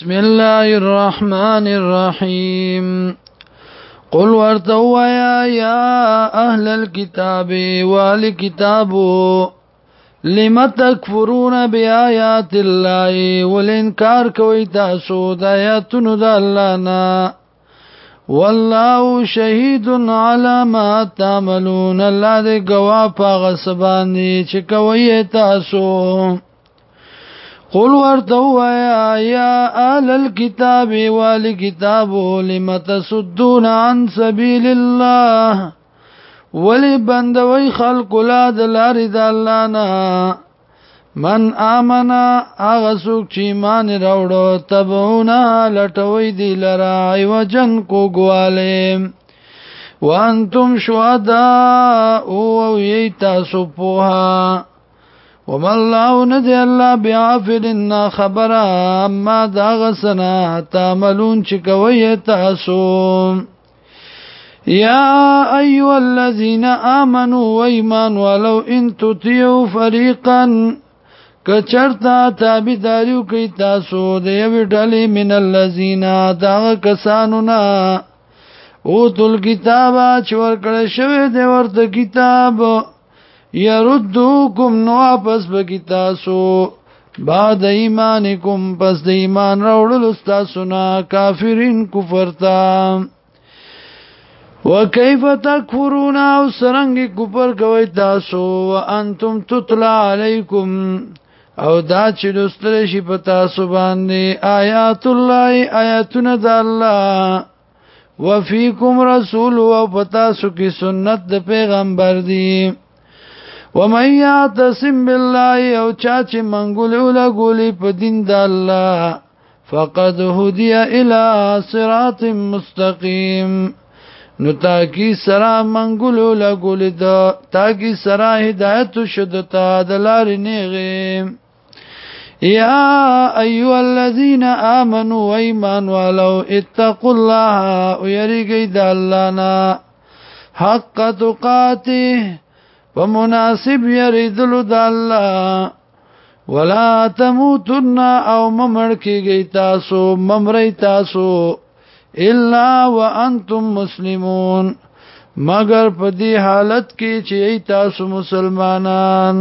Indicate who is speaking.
Speaker 1: بسم الله الرحمن الرحيم قل ورتوا يا يا اهل الكتاب والكتاب لم تكفرون بآيات الله والانكار کوي تاسو د آیاتونو د الله نه والله شهید على ما تعملون الله دې گواه په غصبانی چې کوي تاسو قل ورته وایا یا اهل الكتاب والكتاب لم تصدون عن سبيل الله ولی بندوي خلق لا د لارې د الله نه من آمنا هغه څوک چې ایمان راوړو تبعونا لټوي دی لرا ایوجن کو ګواله وانتم شهدا او یی تاسو په وما الله ند الله بعافلنا خبر ما دا غسنا تعملون چې کوي تاسو يا ايها الذين امنوا وايمان ولو ان تطيعوا فريقا کچرتا تابیداریو کوي تاسو د یو ډلې من الذين دا کسانو نه او تل کتابا چور کړه شوی دی ورته کتاب يردوكم نو واپس بکی تاسو بعد ایمانکم پس د ایمان راوړل تاسو نه کافرین کفر تا وکيف تکفرون او سرنګ کفر کوي تاسو وانتم تطلع علیکم او دا چې لستل شي په تاسو باندې آیات الله آیاتنا د الله وفيكم رسول او په تاسو کې سنت د پیغمبر دی ومن یعتصم بالله او چا چې منګولو لا ګولي په دین د الله فقد هدي الى صراط مستقيم نو تاکی سرا منګولو لا ګولي دا تاکی سرا هدایت شد تا د لارې نیغه يا ايها الذين امنوا وايمان ولو اتقوا الله ويرجوا الله حق تقاته په مناسب یریدلو د الله ولا تموتن او ممړ کیږي تاسو ممړی تاسو الا وانتم مسلمون مگر په دې حالت کې چې تاسو مسلمانان